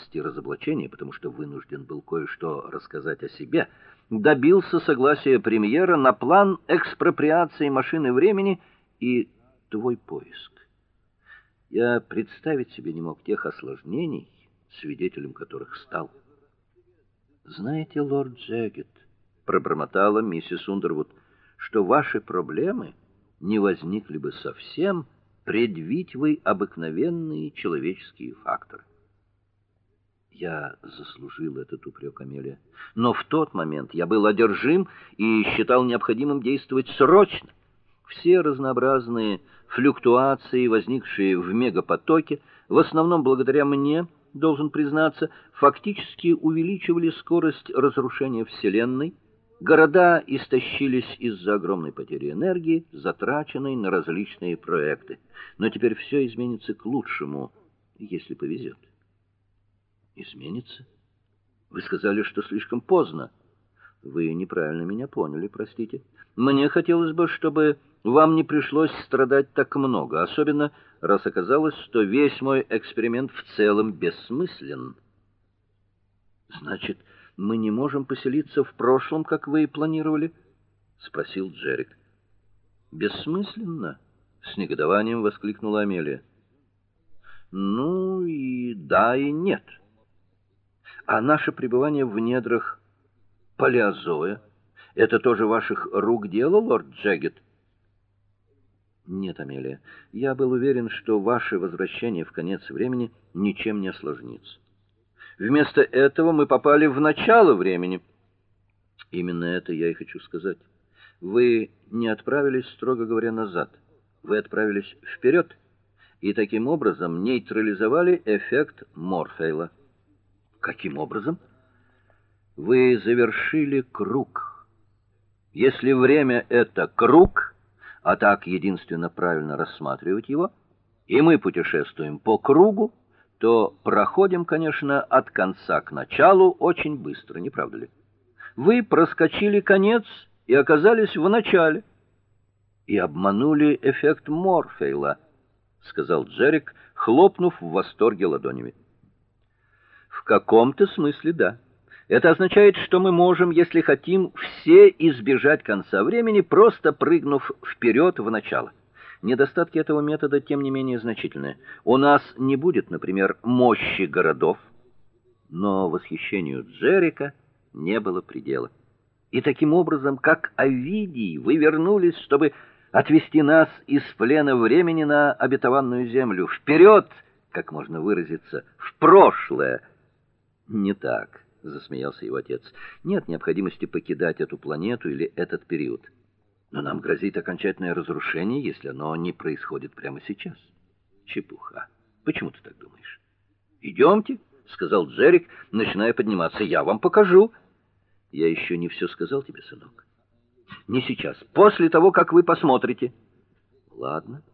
опасности разоблачения, потому что вынужден был кое-что рассказать о себе, добился согласия премьера на план экспроприации машины времени и твой поиск. Я представить себе не мог тех осложнений, свидетелем которых стал. Знаете, лорд Джегет, пробормотала миссис Ундервуд, что ваши проблемы не возникли бы совсем, предвидь вы обыкновенные человеческие факторы. Я заслужил этот упрек Амелия, но в тот момент я был одержим и считал необходимым действовать срочно. Все разнообразные флюктуации, возникшие в мегапотоке, в основном благодаря мне, должен признаться, фактически увеличивали скорость разрушения вселенной. Города истощились из-за огромной потери энергии, затраченной на различные проекты. Но теперь все изменится к лучшему, если повезет. Изменится? Вы сказали, что слишком поздно. Вы неправильно меня поняли, простите. Мне хотелось бы, чтобы вам не пришлось страдать так много, особенно раз оказалось, что весь мой эксперимент в целом бессмыслен. Значит, мы не можем поселиться в прошлом, как вы и планировали, спросил Джерик. Бессмысленно, с негодованием воскликнула Амелия. Ну и да и нет. А наше пребывание в недрах Палеозоя это тоже ваших рук дело, лорд Джегет? Нет, Амелия. Я был уверен, что ваше возвращение в конец времени ничем не осложнится. Вместо этого мы попали в начало времени. Именно это я и хочу сказать. Вы не отправились, строго говоря, назад. Вы отправились вперед и таким образом нейтрализовали эффект Морфея. Каким образом? Вы завершили круг. Если время это круг, а так единственно правильно рассматривать его, и мы путешествуем по кругу, то проходим, конечно, от конца к началу очень быстро, не правда ли? Вы проскочили конец и оказались в начале и обманули эффект Морфея, сказал Джерик, хлопнув в восторге ладонями. В каком-то смысле да. Это означает, что мы можем, если хотим, все избежать конца времени, просто прыгнув вперед в начало. Недостатки этого метода тем не менее значительны. У нас не будет, например, мощи городов, но восхищению Джерика не было предела. И таким образом, как Овидий, вы вернулись, чтобы отвести нас из плена времени на обетованную землю, вперед, как можно выразиться, в прошлое. Не так засмеялся его отец. Нет необходимости покидать эту планету или этот период. Но нам грозит окончательное разрушение, если оно не происходит прямо сейчас. Чепуха. Почему ты так думаешь? «Идемте», — сказал Джерик, начиная подниматься. Я вам покажу. Я еще не все сказал тебе, сынок. Не сейчас, после того, как вы посмотрите. Ладно.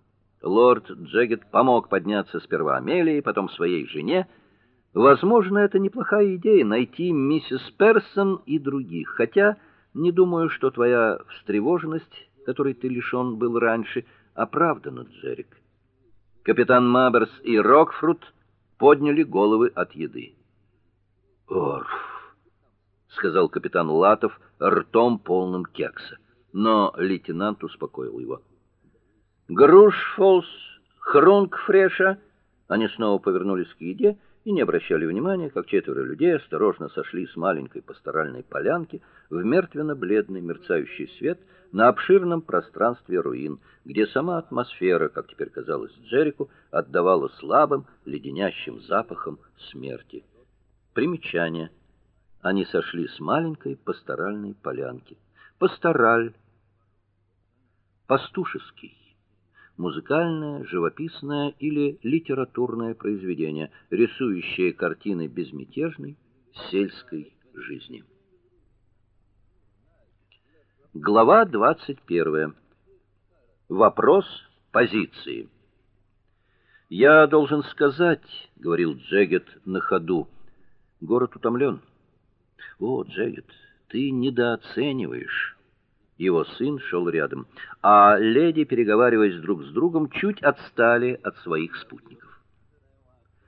Лорд Джегет помог подняться сперва Амелии, потом своей жене. Возможно, это неплохая идея найти миссис Персон и других, хотя не думаю, что твоя встревоженность, которой ты лишён был раньше, оправдана, Джерик. Капитан Маберс и Рокфрут подняли головы от еды. "Орф", сказал капитан Латов ртом полным кекса, но лейтенант успокоил его. Грушфолс, Хрунгфреша, они снова повернулись к еде и не обращали внимания, как четверо людей осторожно сошли с маленькой пасторальной полянки в мертвенно-бледный мерцающий свет на обширном пространстве руин, где сама атмосфера, как теперь казалось Джерику, отдавала слабым, леденящим запахом смерти. Примечание. Они сошли с маленькой пасторальной полянки. Пастораль пастушеский музыкальное, живописное или литературное произведение, рисующее картины безмятежной сельской жизни. Глава 21. Вопрос позиции. Я должен сказать, говорил Джегет на ходу. Город утомлен. О, Джегет, ты недооцениваешь его сын шел рядом, а леди, переговариваясь друг с другом, чуть отстали от своих спутников.